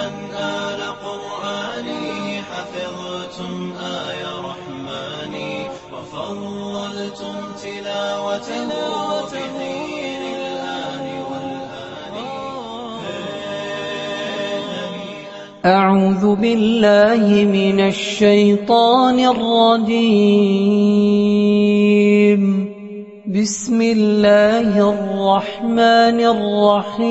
هنيئا آل قرآني حفظتم آي رحماني وفضلتم تلاوته في حين الآن والآن. أعوذ بالله من الشيطان الرجيم. بسم الله الرحمن الرحيم.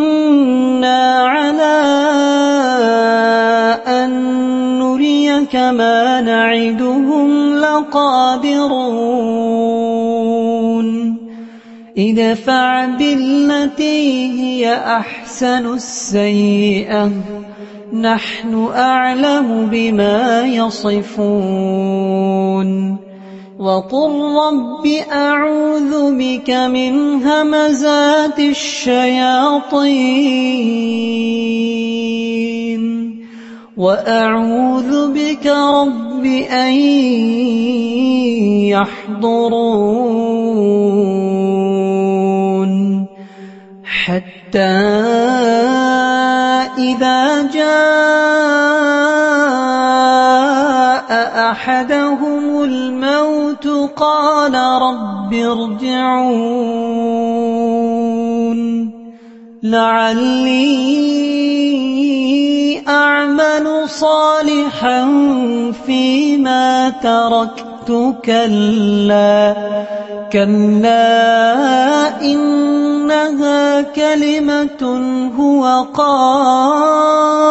نريك ما نعدهم لقادرون ادفع بالتي هي أحسن السيئة نحن أعلم بما يصفون وقل رب أعوذ بك من همزات الشياطين وأعوذ بك رب أن يحضرون. حتى إذا جاء أحدهم الموت قال رب ارجعون. لعلي صالحا فيما تركت كلا كلا إنها كلمة هو قائلها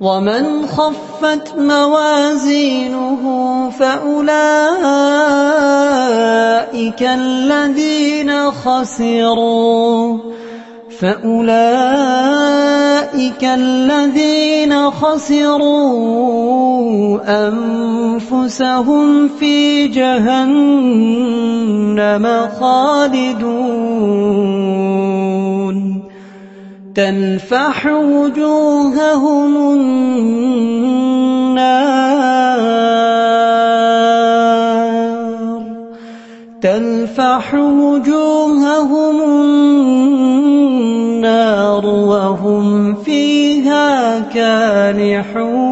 ومن خفت موازينه فأولئك الذين خسروا فأولئك الذين خسروا أنفسهم في جهنم خالدون تنفح وجوههم النار. تلفح وجوههم النار وهم فيها كالحون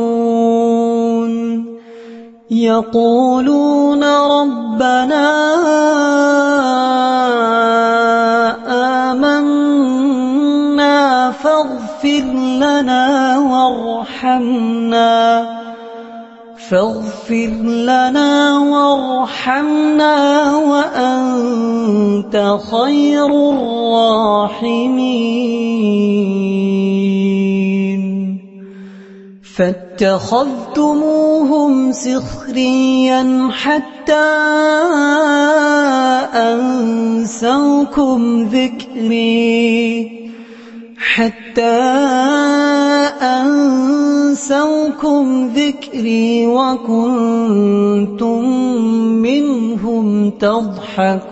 يقولون ربنا آمنا فاغفر لنا وارحمنا فاغفر لنا وارحمنا وأنت خير الراحمين. فاتخذتموهم سخريا حتى أنسوكم ذكري. حتى أنسوكم ذكري وكنتم منهم تضحكون.